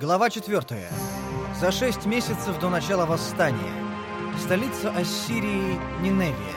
Глава 4. За шесть месяцев до начала восстания. Столица Ассирии Ниневия.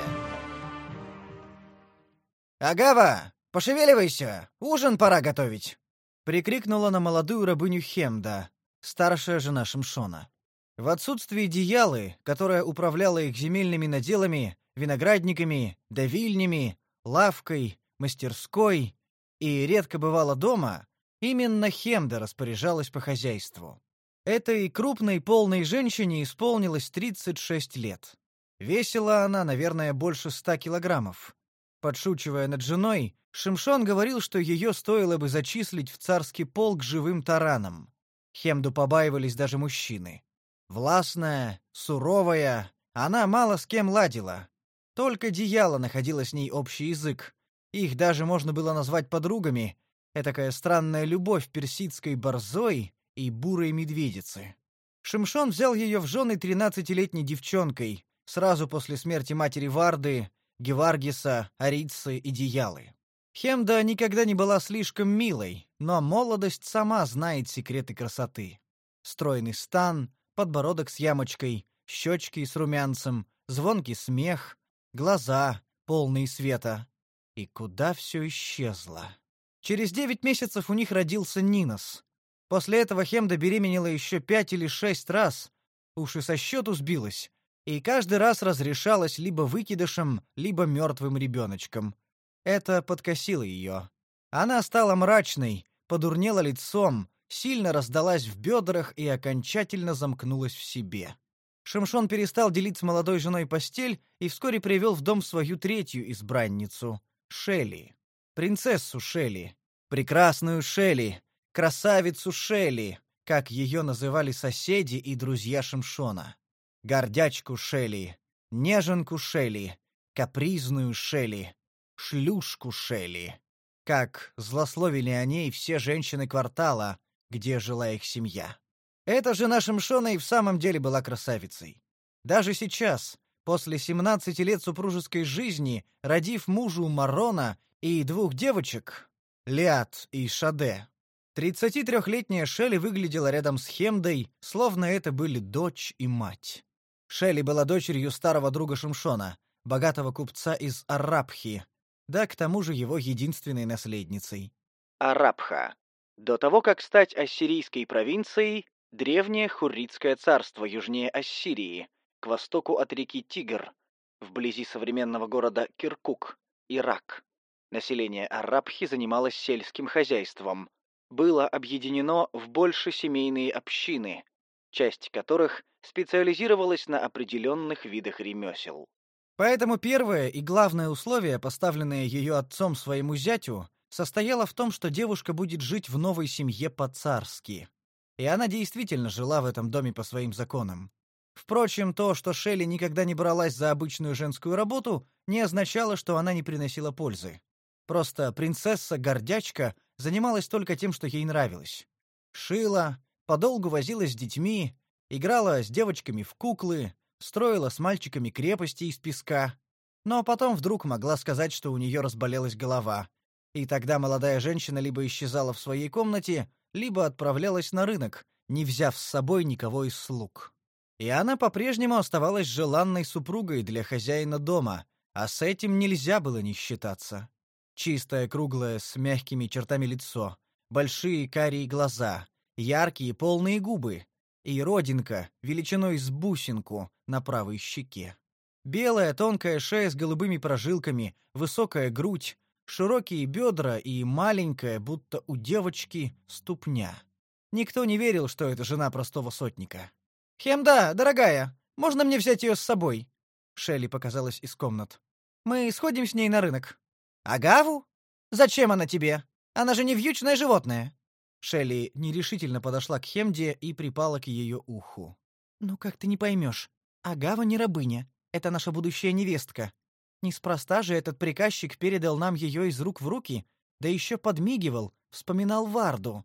«Агава, пошевеливайся! Ужин пора готовить!» Прикрикнула на молодую рабыню Хемда, старшая жена Шимшона. В отсутствие Диялы, которая управляла их земельными наделами, виноградниками, давильнями, лавкой, мастерской и редко бывала дома, Именно Хемда распоряжалась по хозяйству. Этой крупной полной женщине исполнилось 36 лет. Весила она, наверное, больше ста килограммов. Подшучивая над женой, Шимшон говорил, что ее стоило бы зачислить в царский полк живым тараном. Хемду побаивались даже мужчины. Властная, суровая, она мало с кем ладила. Только Дияла находила с ней общий язык. Их даже можно было назвать подругами, Этакая странная любовь персидской борзой и бурой медведицы. Шимшон взял ее в жены тринадцатилетней девчонкой, сразу после смерти матери Варды, Геваргиса, Арицы и Диялы. Хемда никогда не была слишком милой, но молодость сама знает секреты красоты. Стройный стан, подбородок с ямочкой, щечки с румянцем, звонкий смех, глаза, полные света. И куда все исчезло? Через девять месяцев у них родился Нинос. После этого Хемда беременела еще пять или шесть раз, уж и со счету сбилась, и каждый раз разрешалась либо выкидышем, либо мертвым ребеночком. Это подкосило ее. Она стала мрачной, подурнела лицом, сильно раздалась в бедрах и окончательно замкнулась в себе. Шимшон перестал делить с молодой женой постель и вскоре привел в дом свою третью избранницу — Шелли принцессу Шелли, прекрасную Шелли, красавицу Шелли, как ее называли соседи и друзья Шимшона, гордячку Шелли, неженку Шелли, капризную Шелли, шлюшку Шелли, как злословили о ней все женщины квартала, где жила их семья. Эта жена Шимшона и в самом деле была красавицей. Даже сейчас, после 17 лет супружеской жизни, родив мужу Марона и двух девочек, Лиат и Шаде. 33-летняя Шелли выглядела рядом с Хемдой, словно это были дочь и мать. Шелли была дочерью старого друга Шимшона, богатого купца из Арабхи, да к тому же его единственной наследницей. Арабха. До того, как стать ассирийской провинцией, древнее Хурритское царство южнее Ассирии, к востоку от реки Тигр, вблизи современного города Киркук, Ирак. Население Арабхи занималось сельским хозяйством, было объединено в больше семейные общины, часть которых специализировалась на определенных видах ремесел. Поэтому первое и главное условие, поставленное ее отцом своему зятю, состояло в том, что девушка будет жить в новой семье по-царски. И она действительно жила в этом доме по своим законам. Впрочем, то, что Шелли никогда не бралась за обычную женскую работу, не означало, что она не приносила пользы. Просто принцесса-гордячка занималась только тем, что ей нравилось. Шила, подолгу возилась с детьми, играла с девочками в куклы, строила с мальчиками крепости из песка. Но потом вдруг могла сказать, что у нее разболелась голова. И тогда молодая женщина либо исчезала в своей комнате, либо отправлялась на рынок, не взяв с собой никого из слуг. И она по-прежнему оставалась желанной супругой для хозяина дома, а с этим нельзя было не считаться. Чистое, круглое, с мягкими чертами лицо, большие карие глаза, яркие полные губы и родинка величиной с бусинку на правой щеке. Белая тонкая шея с голубыми прожилками, высокая грудь, широкие бедра и маленькая, будто у девочки, ступня. Никто не верил, что это жена простого сотника. «Хемда, дорогая, можно мне взять ее с собой?» Шелли показалась из комнат. «Мы сходим с ней на рынок». «Агаву? Зачем она тебе? Она же не вьючное животное!» Шелли нерешительно подошла к Хемде и припала к ее уху. «Ну как ты не поймешь? Агава не рабыня. Это наша будущая невестка. Неспроста же этот приказчик передал нам ее из рук в руки, да еще подмигивал, вспоминал Варду.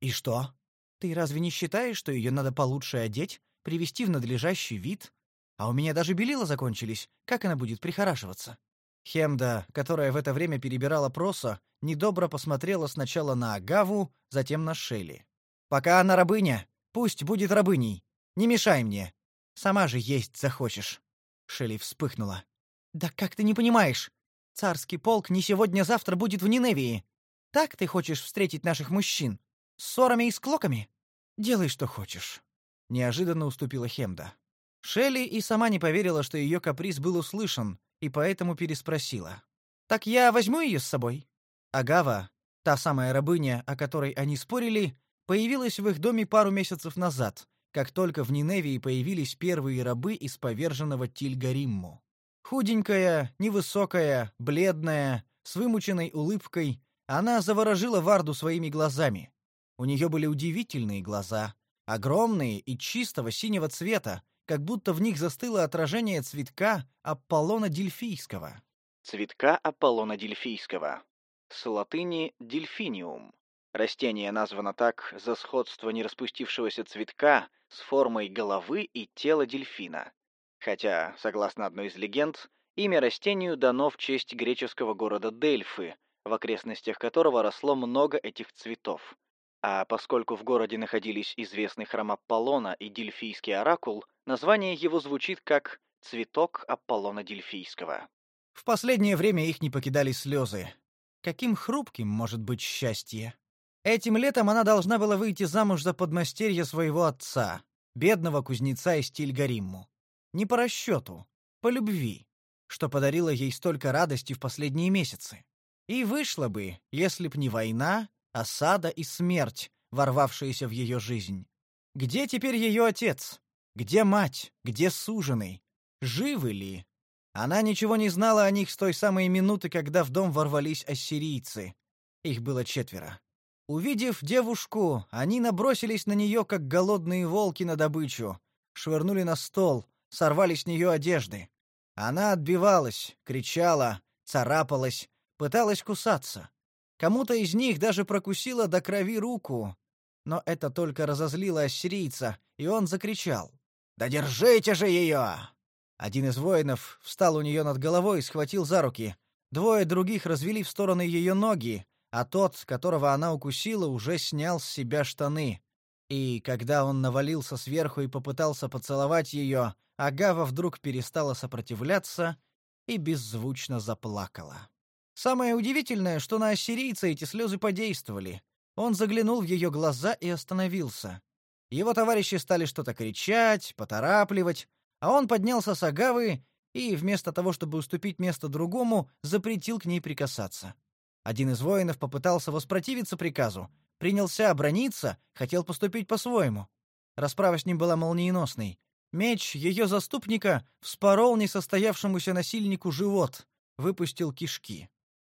И что? Ты разве не считаешь, что ее надо получше одеть, привести в надлежащий вид? А у меня даже белила закончились. Как она будет прихорашиваться?» Хемда, которая в это время перебирала проса, недобро посмотрела сначала на Агаву, затем на Шелли. Пока она рабыня, пусть будет рабыней. Не мешай мне. Сама же есть захочешь. Шелли вспыхнула. Да как ты не понимаешь? Царский полк не сегодня-завтра будет в Ниневии. Так ты хочешь встретить наших мужчин? С ссорами и склоками? Делай, что хочешь. Неожиданно уступила Хемда. Шелли и сама не поверила, что ее каприз был услышан, и поэтому переспросила. «Так я возьму ее с собой?» Агава, та самая рабыня, о которой они спорили, появилась в их доме пару месяцев назад, как только в Ниневии появились первые рабы из поверженного Тильгаримму. Худенькая, невысокая, бледная, с вымученной улыбкой, она заворожила Варду своими глазами. У нее были удивительные глаза, огромные и чистого синего цвета, как будто в них застыло отражение цветка Аполлона Дельфийского. Цветка Аполлона Дельфийского. С латыни «дельфиниум». Растение названо так за сходство нераспустившегося цветка с формой головы и тела дельфина. Хотя, согласно одной из легенд, имя растению дано в честь греческого города Дельфы, в окрестностях которого росло много этих цветов. А поскольку в городе находились известный храм Аполлона и Дельфийский оракул, название его звучит как «цветок Аполлона Дельфийского». В последнее время их не покидали слезы. Каким хрупким может быть счастье? Этим летом она должна была выйти замуж за подмастерья своего отца, бедного кузнеца из Тильгаримму. Не по расчету, по любви, что подарило ей столько радости в последние месяцы. И вышла бы, если б не война осада и смерть, ворвавшиеся в ее жизнь. Где теперь ее отец? Где мать? Где суженый? Живы ли? Она ничего не знала о них с той самой минуты, когда в дом ворвались ассирийцы. Их было четверо. Увидев девушку, они набросились на нее, как голодные волки на добычу, швырнули на стол, сорвали с нее одежды. Она отбивалась, кричала, царапалась, пыталась кусаться. Кому-то из них даже прокусило до крови руку, но это только разозлило ассирийца, и он закричал: "Да держите же ее!" Один из воинов встал у нее над головой и схватил за руки. Двое других развели в стороны ее ноги, а тот, которого она укусила, уже снял с себя штаны. И когда он навалился сверху и попытался поцеловать ее, Агава вдруг перестала сопротивляться и беззвучно заплакала. Самое удивительное, что на ассирийца эти слезы подействовали. Он заглянул в ее глаза и остановился. Его товарищи стали что-то кричать, поторапливать, а он поднялся с агавы и, вместо того, чтобы уступить место другому, запретил к ней прикасаться. Один из воинов попытался воспротивиться приказу, принялся оборониться, хотел поступить по-своему. Расправа с ним была молниеносной. Меч ее заступника вспорол несостоявшемуся насильнику живот, выпустил кишки.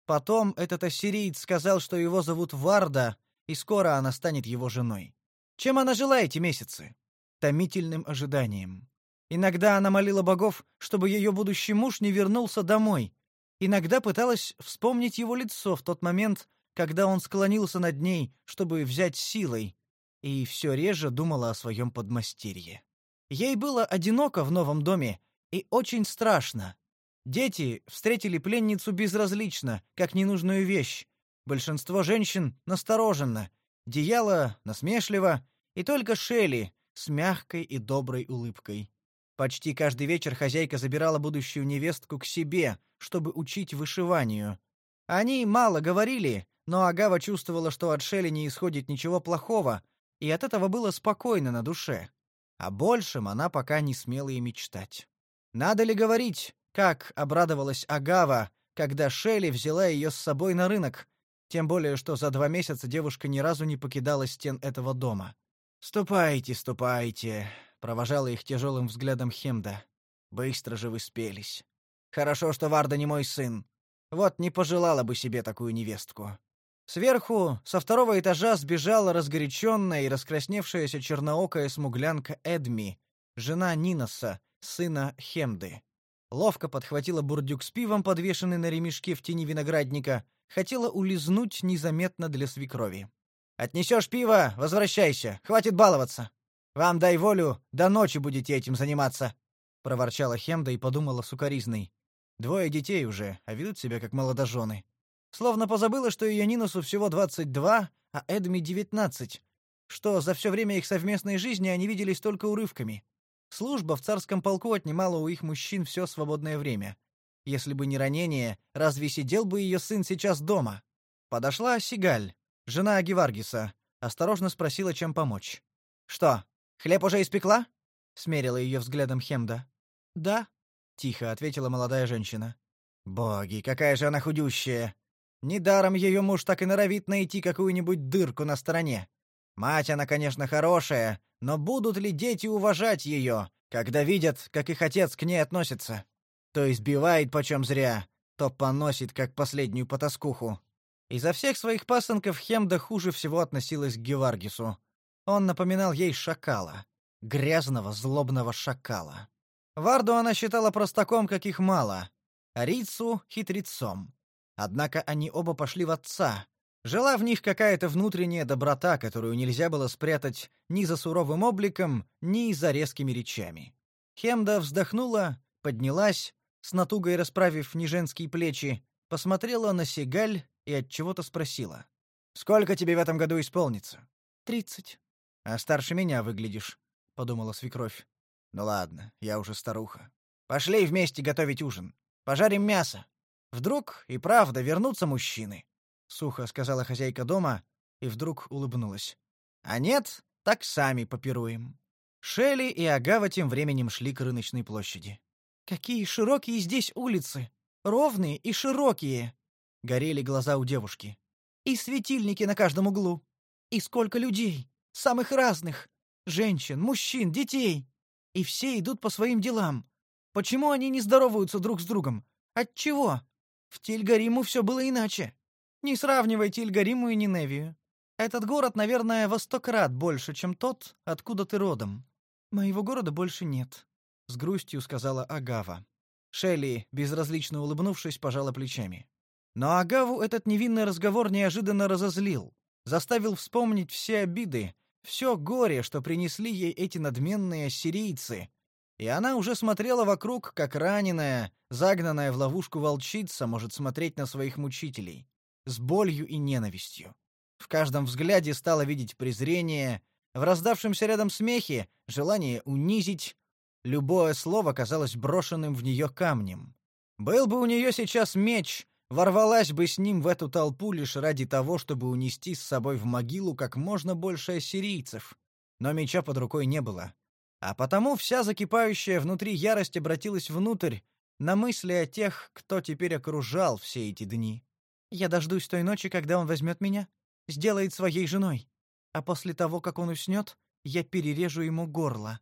Потом этот ассириец сказал, что его зовут Варда, и скоро она станет его женой. Чем она жила эти месяцы? Томительным ожиданием. Иногда она молила богов, чтобы ее будущий муж не вернулся домой. Иногда пыталась вспомнить его лицо в тот момент, когда он склонился над ней, чтобы взять силой, и все реже думала о своем подмастерье. Ей было одиноко в новом доме и очень страшно, Дети встретили пленницу безразлично, как ненужную вещь. Большинство женщин настороженно, Дияла насмешливо, и только Шелли с мягкой и доброй улыбкой. Почти каждый вечер хозяйка забирала будущую невестку к себе, чтобы учить вышиванию. Они мало говорили, но Агава чувствовала, что от Шелли не исходит ничего плохого, и от этого было спокойно на душе. О большем она пока не смела и мечтать. Надо ли говорить, как обрадовалась Агава, когда Шелли взяла ее с собой на рынок, тем более что за два месяца девушка ни разу не покидала стен этого дома. "Ступайте, ступайте", провожала их тяжелым взглядом Хемда. "Быстро же вы спелись. Хорошо, что Варда не мой сын. Вот не пожелала бы себе такую невестку". Сверху, со второго этажа сбежала разгоряченная и раскрасневшаяся черноокая смуглянка Эдми, жена Ниноса, сына Хемды ловко подхватила бурдюк с пивом, подвешенный на ремешке в тени виноградника, хотела улизнуть незаметно для свекрови. Отнесешь пиво, возвращайся, хватит баловаться. Вам дай волю, до ночи будете этим заниматься, проворчала Хемда и подумала сукаризной. Двое детей уже, а ведут себя как молодожены. Словно позабыла, что ее Нинусу всего двадцать два, а Эдми девятнадцать. что за все время их совместной жизни они виделись только урывками. Служба в царском полку отнимала у их мужчин все свободное время. Если бы не ранение, разве сидел бы ее сын сейчас дома? Подошла Сигаль, жена Агиваргиса, осторожно спросила, чем помочь. «Что, хлеб уже испекла?» — смерила ее взглядом Хемда. «Да», — тихо ответила молодая женщина. «Боги, какая же она худющая! Недаром ее муж так и норовит найти какую-нибудь дырку на стороне. Мать она, конечно, хорошая, но будут ли дети уважать ее, когда видят, как их отец к ней относится? То избивает почем зря, то поносит, как последнюю потаскуху. Изо всех своих пасынков Хемда хуже всего относилась к Геваргису. Он напоминал ей шакала. Грязного, злобного шакала. Варду она считала простаком, каких мало, а Рицу — хитрецом. Однако они оба пошли в отца. Жила в них какая-то внутренняя доброта, которую нельзя было спрятать ни за суровым обликом, ни за резкими речами. Хемда вздохнула, поднялась, с натугой расправив неженские плечи, посмотрела на Сигаль и от чего-то спросила: "Сколько тебе в этом году исполнится?" «Тридцать». «А старше меня выглядишь», — подумала свекровь. «Ну ладно, я уже старуха. Пошли вместе готовить ужин. Пожарим мясо. Вдруг и правда вернутся мужчины», — сухо сказала хозяйка дома и вдруг улыбнулась. «А нет, так сами попируем». Шелли и Агава тем временем шли к рыночной площади. «Какие широкие здесь улицы! Ровные и широкие!» Горели глаза у девушки. «И светильники на каждом углу! И сколько людей! Самых разных! Женщин, мужчин, детей! И все идут по своим делам. Почему они не здороваются друг с другом? Отчего? В Тильгариму все было иначе. Не сравнивай Тильгариму и Ниневию. Этот город, наверное, во сто крат больше, чем тот, откуда ты родом. Моего города больше нет, с грустью сказала Агава. Шелли, безразлично улыбнувшись, пожала плечами. Но Агаву этот невинный разговор неожиданно разозлил, заставил вспомнить все обиды, все горе, что принесли ей эти надменные ассирийцы. И она уже смотрела вокруг, как раненая, загнанная в ловушку волчица может смотреть на своих мучителей, с болью и ненавистью. В каждом взгляде стала видеть презрение, в раздавшемся рядом смехе желание унизить. Любое слово казалось брошенным в нее камнем. Был бы у нее сейчас меч, ворвалась бы с ним в эту толпу лишь ради того, чтобы унести с собой в могилу как можно больше ассирийцев. Но меча под рукой не было. А потому вся закипающая внутри ярость обратилась внутрь, на мысли о тех, кто теперь окружал все эти дни. Я дождусь той ночи, когда он возьмет меня, сделает своей женой. А после того, как он уснет, я перережу ему горло.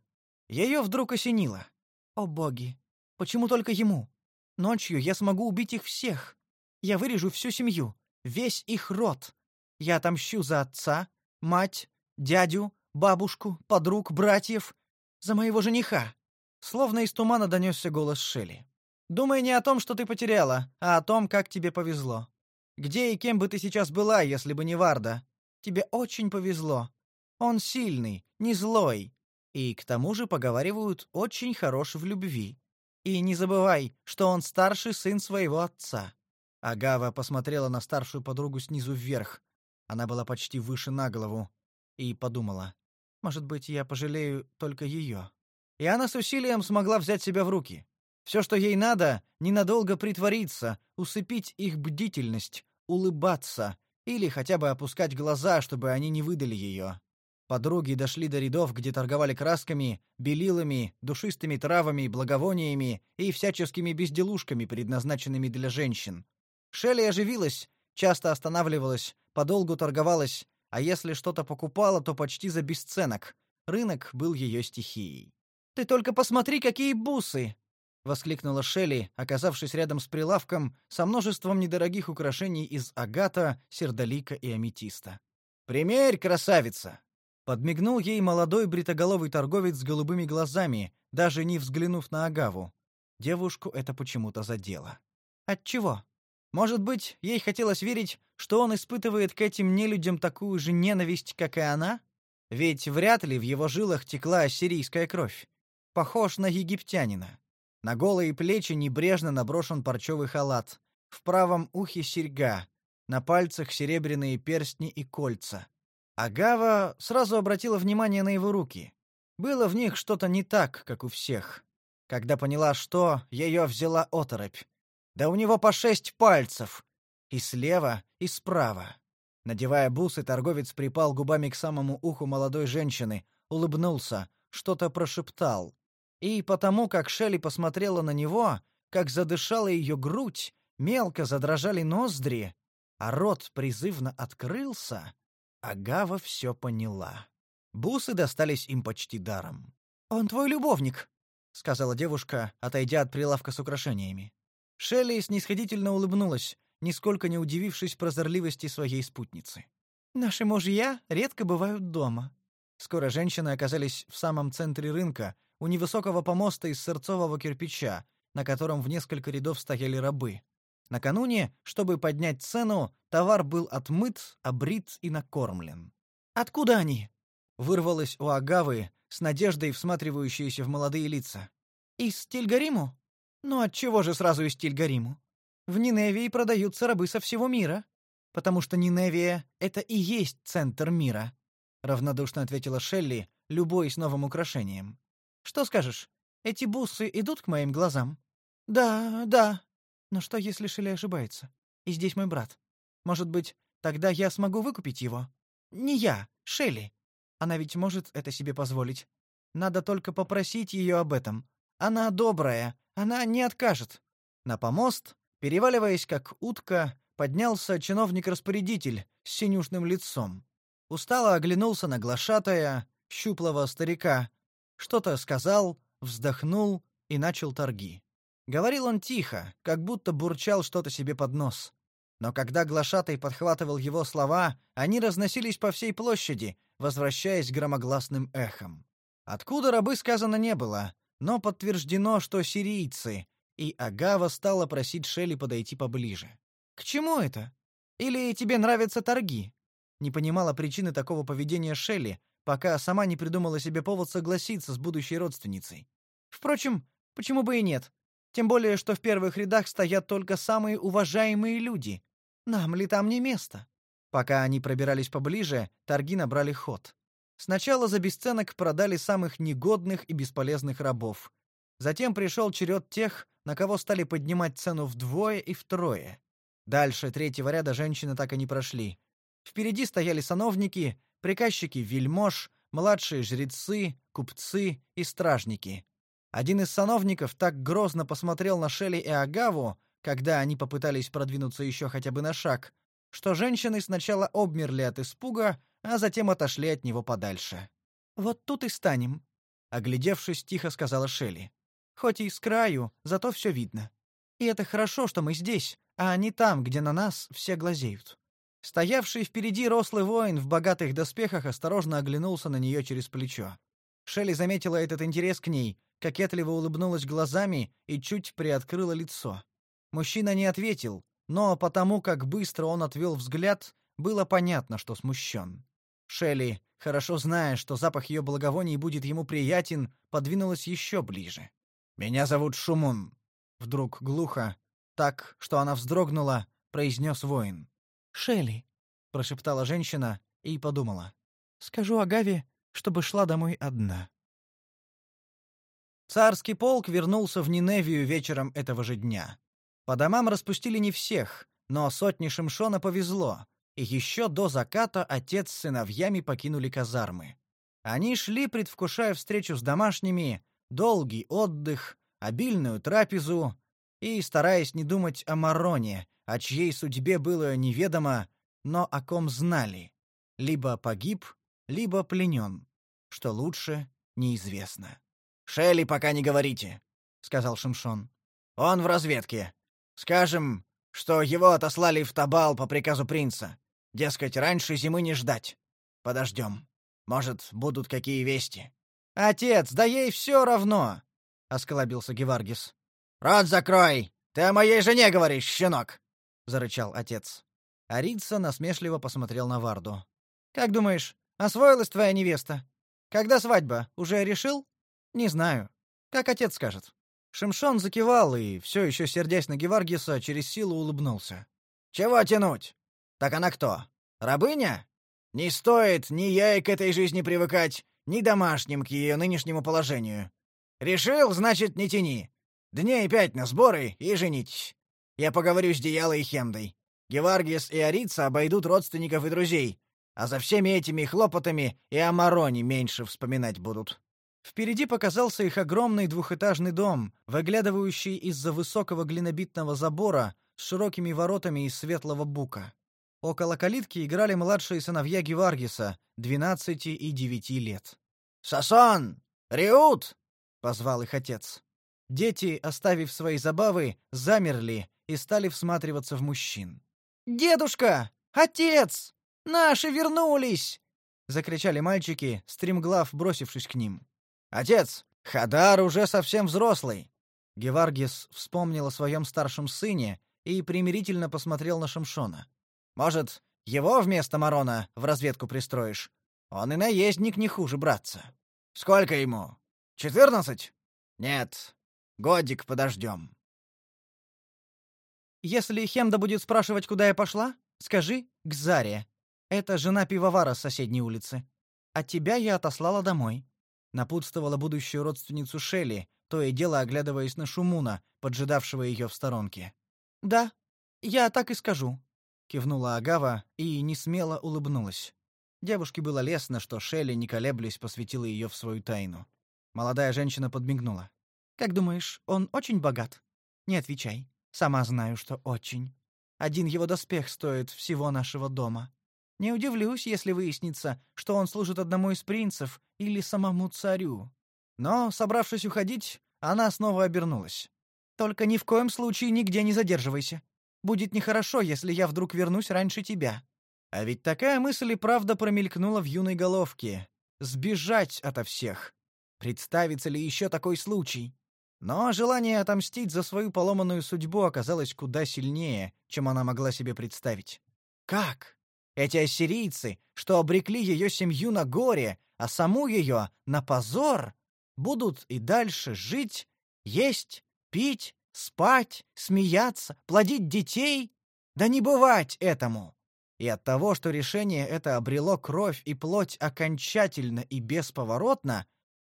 Ее вдруг осенило. О боги, почему только ему? Ночью я смогу убить их всех. Я вырежу всю семью, весь их род. Я отомщу за отца, мать, дядю, бабушку, подруг, братьев, за моего жениха. Словно из тумана донесся голос Шелли. Думай не о том, что ты потеряла, а о том, как тебе повезло. Где и кем бы ты сейчас была, если бы не Варда? Тебе очень повезло. Он сильный, не злой, и к тому же поговаривают очень хорош в любви. И не забывай, что он старший сын своего отца. Агава посмотрела на старшую подругу снизу вверх. Она была почти выше на голову и подумала: может быть, я пожалею только ее. И она с усилием смогла взять себя в руки. Все, что ей надо, ненадолго притвориться, усыпить их бдительность, улыбаться или хотя бы опускать глаза, чтобы они не выдали ее. Подруги дошли до рядов, где торговали красками, белилами, душистыми травами, благовониями и всяческими безделушками, предназначенными для женщин. Шелли оживилась, часто останавливалась, подолгу торговалась, а если что-то покупала, то почти за бесценок. Рынок был ее стихией. «Ты только посмотри, какие бусы!» — воскликнула Шелли, оказавшись рядом с прилавком со множеством недорогих украшений из агата, сердолика и аметиста. «Примерь, красавица!» Подмигнул ей молодой бритоголовый торговец с голубыми глазами, даже не взглянув на Агаву. Девушку это почему-то задело. Отчего? Может быть, ей хотелось верить, что он испытывает к этим нелюдям такую же ненависть, как и она? Ведь вряд ли в его жилах текла ассирийская кровь. Похож на египтянина. На голые плечи небрежно наброшен парчевый халат. В правом ухе серьга, на пальцах серебряные перстни и кольца. Агава сразу обратила внимание на его руки. Было в них что-то не так, как у всех. Когда поняла, что, ее взяла оторопь. Да у него по шесть пальцев. И слева, и справа. Надевая бусы, торговец припал губами к самому уху молодой женщины, улыбнулся, что-то прошептал. И потому, как Шелли посмотрела на него, как задышала ее грудь, мелко задрожали ноздри, а рот призывно открылся, Агава все поняла. Бусы достались им почти даром. «Он твой любовник», — сказала девушка, отойдя от прилавка с украшениями. Шелли снисходительно улыбнулась, нисколько не удивившись прозорливости своей спутницы. «Наши мужья редко бывают дома». Скоро женщины оказались в самом центре рынка, у невысокого помоста из сырцового кирпича, на котором в несколько рядов стояли рабы. Накануне, чтобы поднять цену, товар был отмыт, обрит и накормлен. «Откуда они?» — вырвалось у Агавы, с надеждой всматривающейся в молодые лица. «Из Тильгариму? Ну отчего же сразу из Тильгариму? В Ниневии продаются рабы со всего мира, потому что Ниневия — это и есть центр мира», — равнодушно ответила Шелли, любой с новым украшением. «Что скажешь, эти бусы идут к моим глазам?» «Да, да», но что, если Шелли ошибается? И здесь мой брат. Может быть, тогда я смогу выкупить его? Не я, Шелли. Она ведь может это себе позволить. Надо только попросить ее об этом. Она добрая, она не откажет. На помост, переваливаясь как утка, поднялся чиновник-распорядитель с синюшным лицом. Устало оглянулся на глашатая, щуплого старика, что-то сказал, вздохнул и начал торги. Говорил он тихо, как будто бурчал что-то себе под нос. Но когда глашатай подхватывал его слова, они разносились по всей площади, возвращаясь громогласным эхом. Откуда рабы сказано не было, но подтверждено, что сирийцы, и Агава стала просить Шелли подойти поближе. «К чему это? Или тебе нравятся торги?» Не понимала причины такого поведения Шелли, пока сама не придумала себе повод согласиться с будущей родственницей. Впрочем, почему бы и нет? Тем более, что в первых рядах стоят только самые уважаемые люди. Нам ли там не место? Пока они пробирались поближе, торги набрали ход. Сначала за бесценок продали самых негодных и бесполезных рабов. Затем пришел черед тех, на кого стали поднимать цену вдвое и втрое. Дальше третьего ряда женщины так и не прошли. Впереди стояли сановники, приказчики вельмож, младшие жрецы, купцы и стражники. Один из сановников так грозно посмотрел на Шелли и Агаву, когда они попытались продвинуться еще хотя бы на шаг, что женщины сначала обмерли от испуга, а затем отошли от него подальше. «Вот тут и станем», — оглядевшись, тихо сказала Шелли. «Хоть и с краю, зато все видно. И это хорошо, что мы здесь, а не там, где на нас все глазеют». Стоявший впереди рослый воин в богатых доспехах осторожно оглянулся на нее через плечо. Шелли заметила этот интерес к ней, кокетливо улыбнулась глазами и чуть приоткрыла лицо. Мужчина не ответил, но потому как быстро он отвел взгляд, было понятно, что смущен. Шелли, хорошо зная, что запах ее благовоний будет ему приятен, подвинулась еще ближе. «Меня зовут Шумун», — вдруг глухо, так, что она вздрогнула, произнес воин. «Шелли», — прошептала женщина и подумала. «Скажу Агаве, чтобы шла домой одна». Царский полк вернулся в Ниневию вечером этого же дня. По домам распустили не всех, но сотни Шимшона повезло, и еще до заката отец с сыновьями покинули казармы. Они шли, предвкушая встречу с домашними, долгий отдых, обильную трапезу и стараясь не думать о Мароне, о чьей судьбе было неведомо, но о ком знали. Либо погиб, либо пленен. Что лучше, неизвестно. Шелли пока не говорите, сказал Шимшон. Он в разведке. Скажем, что его отослали в Табал по приказу принца. Дескать, раньше зимы не ждать. Подождем. Может, будут какие вести. Отец, да ей все равно, осклабился Геваргис. Рот закрой. Ты о моей жене говоришь, щенок, зарычал отец. Арица насмешливо посмотрел на Варду. Как думаешь, освоилась твоя невеста? Когда свадьба? Уже решил? Не знаю. Как отец скажет. Шимшон закивал и, все еще сердясь на Геваргиса, через силу улыбнулся. Чего тянуть? Так она кто? Рабыня? Не стоит ни ей к этой жизни привыкать, ни домашним к ее нынешнему положению. Решил, значит, не тяни. Дней пять на сборы и женитесь. Я поговорю с Диялой и Хемдой. Геваргис и Арица обойдут родственников и друзей, а за всеми этими хлопотами и о Мароне меньше вспоминать будут. Впереди показался их огромный двухэтажный дом, выглядывающий из-за высокого глинобитного забора с широкими воротами из светлого бука. Около калитки играли младшие сыновья Геваргиса, двенадцати и девяти лет. «Сасон! Риут!» — позвал их отец. Дети, оставив свои забавы, замерли и стали всматриваться в мужчин. «Дедушка! Отец! Наши вернулись!» — закричали мальчики, стремглав бросившись к ним. «Отец, Хадар уже совсем взрослый!» Геваргис вспомнил о своем старшем сыне и примирительно посмотрел на Шамшона. «Может, его вместо Марона в разведку пристроишь? Он и наездник не хуже братца. Сколько ему? Четырнадцать? Нет, годик подождем». «Если Хемда будет спрашивать, куда я пошла, скажи к Заре. Это жена пивовара с соседней улицы. А тебя я отослала домой напутствовала будущую родственницу Шелли, то и дело оглядываясь на Шумуна, поджидавшего ее в сторонке. "Да, я так и скажу", кивнула Агава и не смело улыбнулась. Девушке было лестно, что Шелли, не колеблясь, посвятила ее в свою тайну. Молодая женщина подмигнула. Как думаешь, он очень богат? Не отвечай. Сама знаю, что очень. Один его доспех стоит всего нашего дома. Не удивлюсь, если выяснится, что он служит одному из принцев или самому царю. Но, собравшись уходить, она снова обернулась. Только ни в коем случае нигде не задерживайся. Будет нехорошо, если я вдруг вернусь раньше тебя. А ведь такая мысль и правда промелькнула в юной головке. Сбежать ото всех. Представится ли еще такой случай? Но желание отомстить за свою поломанную судьбу оказалось куда сильнее, чем она могла себе представить. Как? Эти ассирийцы, что обрекли ее семью на горе, а саму ее на позор, будут и дальше жить, есть, пить, спать, смеяться, плодить детей? Да не бывать этому! И от того, что решение это обрело кровь и плоть окончательно и бесповоротно,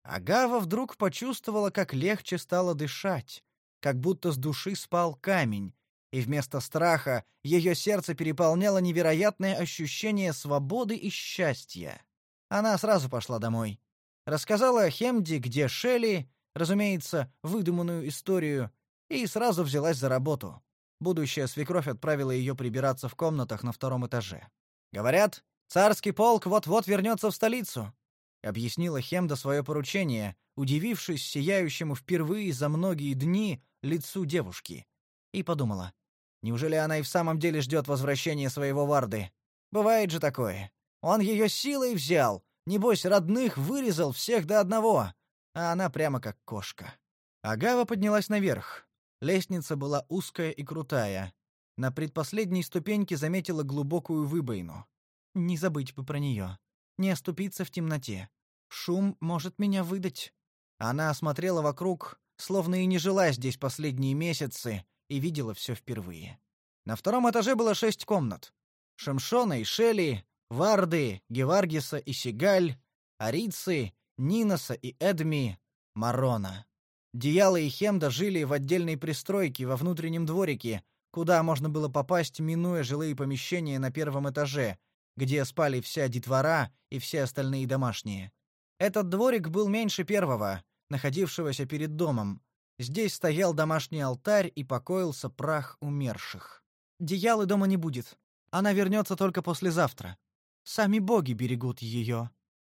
Агава вдруг почувствовала, как легче стало дышать, как будто с души спал камень, и вместо страха ее сердце переполняло невероятное ощущение свободы и счастья. Она сразу пошла домой. Рассказала Хемди, где Шелли, разумеется, выдуманную историю, и сразу взялась за работу. Будущая свекровь отправила ее прибираться в комнатах на втором этаже. Говорят, царский полк вот-вот вернется в столицу, объяснила Хемда свое поручение, удивившись сияющему впервые за многие дни лицу девушки и подумала: неужели она и в самом деле ждет возвращения своего Варды? Бывает же такое. Он ее силой взял, небось родных вырезал всех до одного, а она прямо как кошка. Агава поднялась наверх. Лестница была узкая и крутая. На предпоследней ступеньке заметила глубокую выбоину. Не забыть бы про нее. Не оступиться в темноте. Шум может меня выдать. Она осмотрела вокруг, словно и не жила здесь последние месяцы, и видела все впервые. На втором этаже было шесть комнат. Шамшона и Шелли, Варды, Геваргиса и Сигаль, Арицы, Ниноса и Эдми, Марона. Дияла и Хемда жили в отдельной пристройке во внутреннем дворике, куда можно было попасть, минуя жилые помещения на первом этаже, где спали вся детвора и все остальные домашние. Этот дворик был меньше первого, находившегося перед домом, Здесь стоял домашний алтарь и покоился прах умерших. Диялы дома не будет. Она вернется только послезавтра. Сами боги берегут ее,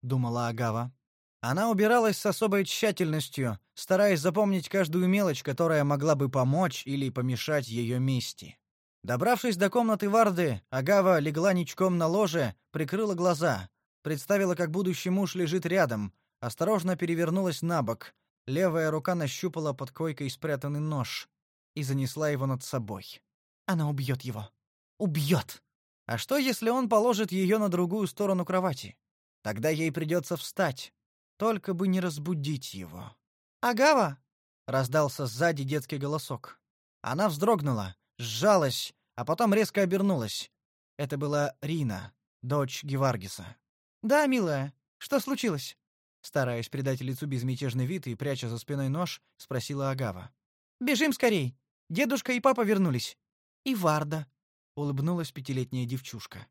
думала Агава. Она убиралась с особой тщательностью, стараясь запомнить каждую мелочь, которая могла бы помочь или помешать ее мести. Добравшись до комнаты Варды, Агава легла ничком на ложе, прикрыла глаза, представила, как будущий муж лежит рядом, осторожно перевернулась на бок, Левая рука нащупала под койкой спрятанный нож и занесла его над собой. Она убьет его. Убьет! А что, если он положит ее на другую сторону кровати? Тогда ей придется встать. Только бы не разбудить его. «Агава!» — раздался сзади детский голосок. Она вздрогнула, сжалась, а потом резко обернулась. Это была Рина. дочь Геваргиса. «Да, милая, что случилось?» Стараясь придать лицу безмятежный вид и пряча за спиной нож, спросила Агава. «Бежим скорей! Дедушка и папа вернулись. И Варда!» — улыбнулась пятилетняя девчушка.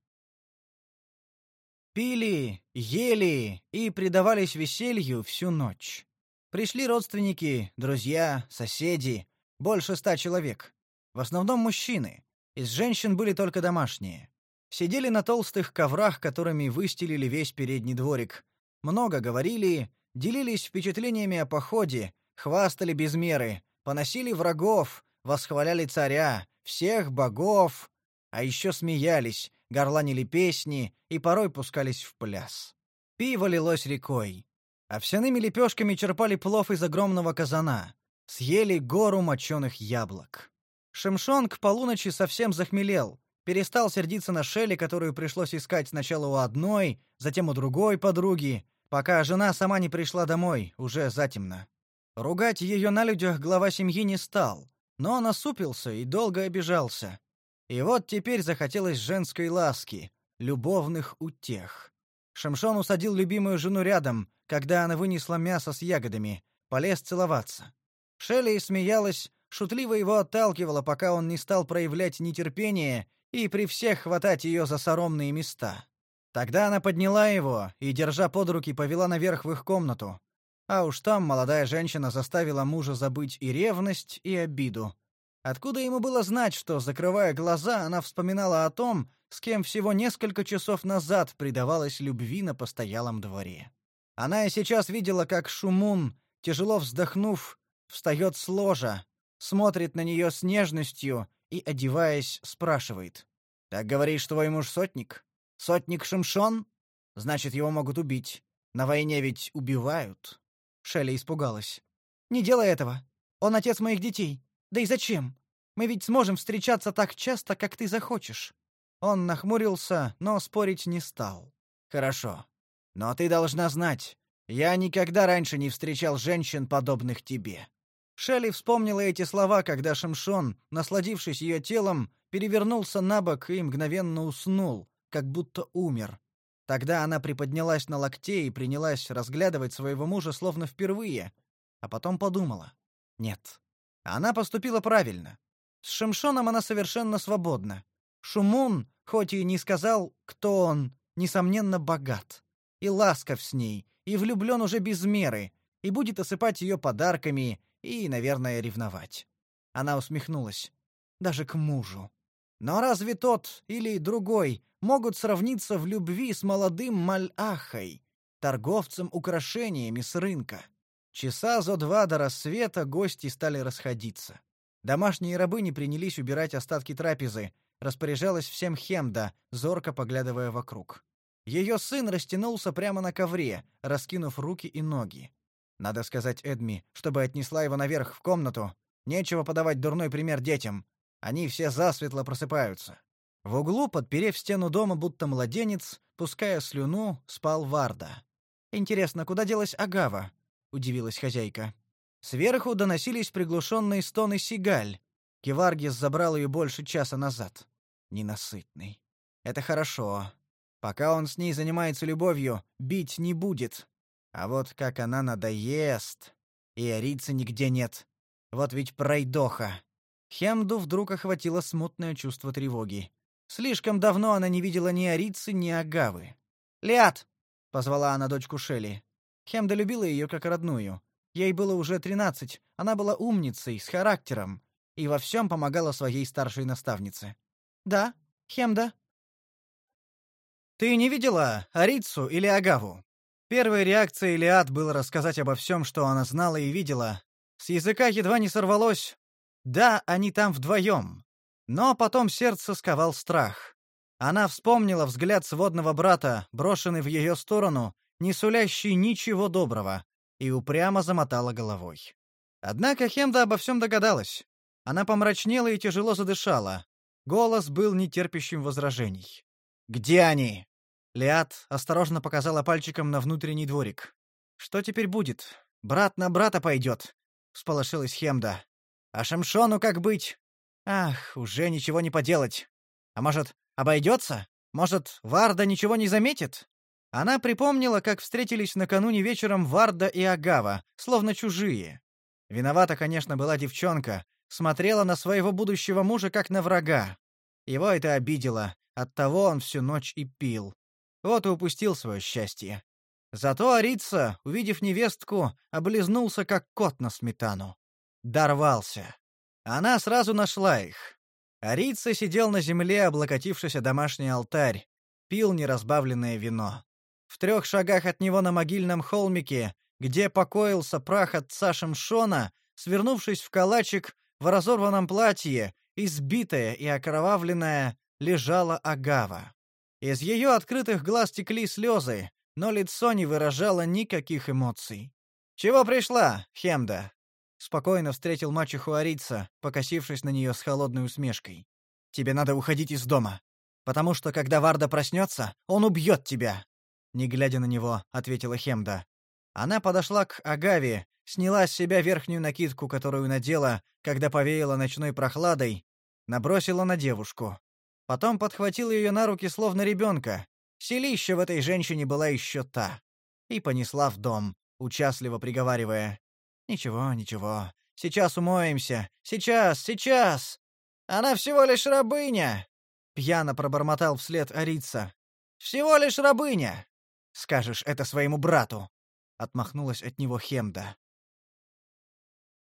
Пили, ели и предавались веселью всю ночь. Пришли родственники, друзья, соседи, больше ста человек. В основном мужчины. Из женщин были только домашние. Сидели на толстых коврах, которыми выстелили весь передний дворик. Много говорили, делились впечатлениями о походе, хвастали без меры, поносили врагов, восхваляли царя, всех богов, а еще смеялись, горланили песни и порой пускались в пляс. Пиво лилось рекой. Овсяными лепешками черпали плов из огромного казана. Съели гору моченых яблок. Шимшон к полуночи совсем захмелел, перестал сердиться на Шелли, которую пришлось искать сначала у одной, затем у другой подруги, пока жена сама не пришла домой, уже затемно. Ругать ее на людях глава семьи не стал, но насупился и долго обижался. И вот теперь захотелось женской ласки, любовных утех. Шамшон усадил любимую жену рядом, когда она вынесла мясо с ягодами, полез целоваться. Шелли смеялась, шутливо его отталкивала, пока он не стал проявлять нетерпение и при всех хватать ее за соромные места. Тогда она подняла его и, держа под руки, повела наверх в их комнату. А уж там молодая женщина заставила мужа забыть и ревность, и обиду. Откуда ему было знать, что, закрывая глаза, она вспоминала о том, с кем всего несколько часов назад предавалась любви на постоялом дворе? Она и сейчас видела, как Шумун, тяжело вздохнув, встает с ложа, смотрит на нее с нежностью и, одеваясь, спрашивает. «Так говоришь, твой муж сотник? Сотник Шимшон? Значит, его могут убить. На войне ведь убивают». Шелли испугалась. «Не делай этого. Он отец моих детей. Да и зачем? Мы ведь сможем встречаться так часто, как ты захочешь. Он нахмурился, но спорить не стал. Хорошо. Но ты должна знать, я никогда раньше не встречал женщин, подобных тебе. Шелли вспомнила эти слова, когда Шимшон, насладившись ее телом, перевернулся на бок и мгновенно уснул, как будто умер. Тогда она приподнялась на локте и принялась разглядывать своего мужа словно впервые, а потом подумала: нет, она поступила правильно. С Шимшоном она совершенно свободна. Шумун, хоть и не сказал, кто он, несомненно богат. И ласков с ней, и влюблен уже без меры, и будет осыпать ее подарками и, наверное, ревновать. Она усмехнулась. Даже к мужу. Но разве тот или другой могут сравниться в любви с молодым Мальахой, торговцем украшениями с рынка? Часа за два до рассвета гости стали расходиться. Домашние рабыни принялись убирать остатки трапезы, распоряжалась всем Хемда, зорко поглядывая вокруг. Ее сын растянулся прямо на ковре, раскинув руки и ноги. Надо сказать Эдми, чтобы отнесла его наверх в комнату. Нечего подавать дурной пример детям. Они все засветло просыпаются. В углу, подперев стену дома, будто младенец, пуская слюну, спал Варда. Интересно, куда делась Агава? удивилась хозяйка. Сверху доносились приглушенные стоны сигаль. Киваргис забрал ее больше часа назад. Ненасытный. Это хорошо. Пока он с ней занимается любовью, бить не будет. А вот как она надоест. И Арицы нигде нет. Вот ведь пройдоха. Хемду вдруг охватило смутное чувство тревоги. Слишком давно она не видела ни Арицы, ни Агавы. «Лиат!» — позвала она дочку Шелли. Хемда любила ее как родную. Ей было уже тринадцать, она была умницей, с характером, и во всем помогала своей старшей наставнице. «Да, Хемда?» «Ты не видела Арицу или Агаву?» Первой реакцией Лиад было рассказать обо всем, что она знала и видела. С языка едва не сорвалось. Да, они там вдвоем. Но потом сердце сковал страх. Она вспомнила взгляд сводного брата, брошенный в ее сторону, не сулящий ничего доброго, и упрямо замотала головой. Однако Хемда обо всем догадалась. Она помрачнела и тяжело задышала. Голос был нетерпящим возражений. «Где они?» Лиат осторожно показала пальчиком на внутренний дворик. «Что теперь будет? Брат на брата пойдет», — всполошилась Хемда. «А Шамшону как быть? Ах, уже ничего не поделать. А может, обойдется? Может, Варда ничего не заметит? Она припомнила, как встретились накануне вечером Варда и Агава, словно чужие. Виновата, конечно, была девчонка, смотрела на своего будущего мужа как на врага. Его это обидело, оттого он всю ночь и пил. Вот и упустил свое счастье. Зато Арица, увидев невестку, облизнулся, как кот на сметану. Дорвался. Она сразу нашла их. Арица сидел на земле, облокотившись о домашний алтарь, пил неразбавленное вино. В трех шагах от него на могильном холмике, где покоился прах отца Шимшона, свернувшись в калачик в разорванном платье, избитая и окровавленная, лежала Агава. Из ее открытых глаз текли слезы, но лицо не выражало никаких эмоций. «Чего пришла, Хемда?» Спокойно встретил мачеху Арица, покосившись на нее с холодной усмешкой. «Тебе надо уходить из дома, потому что, когда Варда проснется, он убьет тебя!» Не глядя на него, ответила Хемда. Она подошла к Агаве, сняла с себя верхнюю накидку, которую надела, когда повеяло ночной прохладой, набросила на девушку. Потом подхватила ее на руки, словно ребенка. Селища в этой женщине была еще та. И понесла в дом, участливо приговаривая. «Ничего, ничего. Сейчас умоемся. Сейчас, сейчас! Она всего лишь рабыня!» Пьяно пробормотал вслед Арица. «Всего лишь рабыня! Скажешь это своему брату!» Отмахнулась от него Хемда.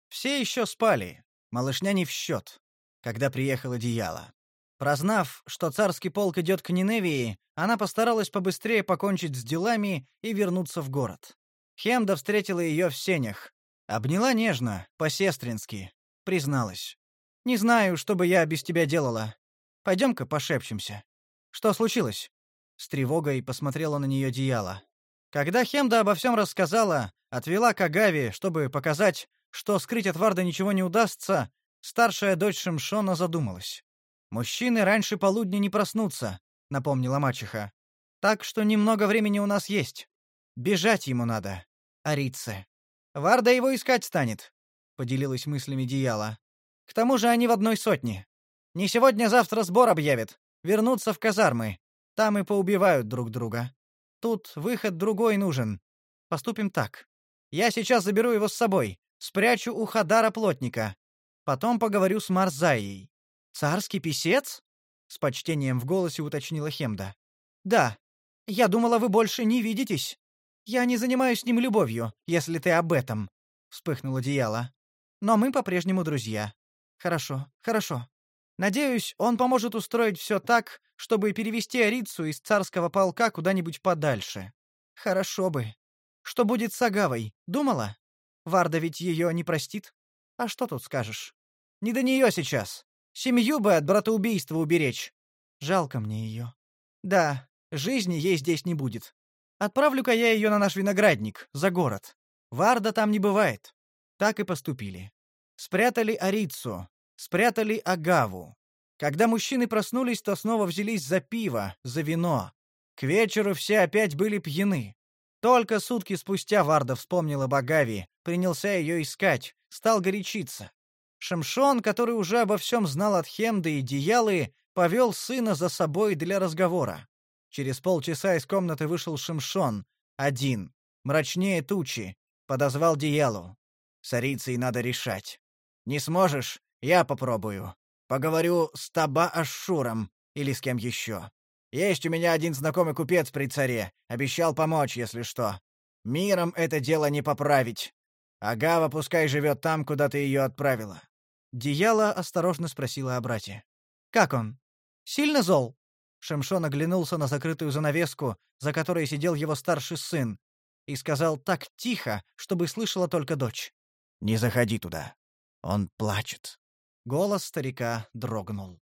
Все еще спали. Малышня не в счет, когда приехало одеяло. Прознав, что царский полк идет к Ниневии, она постаралась побыстрее покончить с делами и вернуться в город. Хемда встретила ее в сенях. Обняла нежно, по-сестрински. Призналась. «Не знаю, что бы я без тебя делала. Пойдем-ка пошепчемся. Что случилось?» С тревогой посмотрела на нее Дияла. Когда Хемда обо всем рассказала, отвела к Агаве, чтобы показать, что скрыть от Варда ничего не удастся, старшая дочь Шимшона задумалась. «Мужчины раньше полудня не проснутся», — напомнила мачеха. «Так что немного времени у нас есть. Бежать ему надо. Арице. Варда его искать станет», — поделилась мыслями Дияла. «К тому же они в одной сотне. Не сегодня-завтра сбор объявят. Вернутся в казармы. Там и поубивают друг друга. Тут выход другой нужен. Поступим так. Я сейчас заберу его с собой, спрячу у Хадара плотника. Потом поговорю с Марзаей. «Царский писец?» — с почтением в голосе уточнила Хемда. «Да. Я думала, вы больше не видитесь. Я не занимаюсь с ним любовью, если ты об этом», — вспыхнуло одеяло. «Но мы по-прежнему друзья. Хорошо, хорошо. Надеюсь, он поможет устроить все так, чтобы перевести Арицу из царского полка куда-нибудь подальше. Хорошо бы. Что будет с Агавой, думала? Варда ведь ее не простит. А что тут скажешь? Не до нее сейчас. Семью бы от братоубийства уберечь. Жалко мне ее. Да, жизни ей здесь не будет. Отправлю-ка я ее на наш виноградник, за город. Варда там не бывает. Так и поступили. Спрятали Арицу, спрятали Агаву. Когда мужчины проснулись, то снова взялись за пиво, за вино. К вечеру все опять были пьяны. Только сутки спустя Варда вспомнил об принялся ее искать, стал горячиться. Шамшон, который уже обо всем знал от Хемды и Диялы, повел сына за собой для разговора. Через полчаса из комнаты вышел Шимшон, один, мрачнее тучи, подозвал Диялу. «С Арицей надо решать. Не сможешь? Я попробую. Поговорю с Таба Ашуром или с кем еще. Есть у меня один знакомый купец при царе, обещал помочь, если что. Миром это дело не поправить. Агава пускай живет там, куда ты ее отправила. Дияла осторожно спросила о брате. «Как он? Сильно зол?» Шемшон оглянулся на закрытую занавеску, за которой сидел его старший сын, и сказал так тихо, чтобы слышала только дочь. «Не заходи туда. Он плачет». Голос старика дрогнул.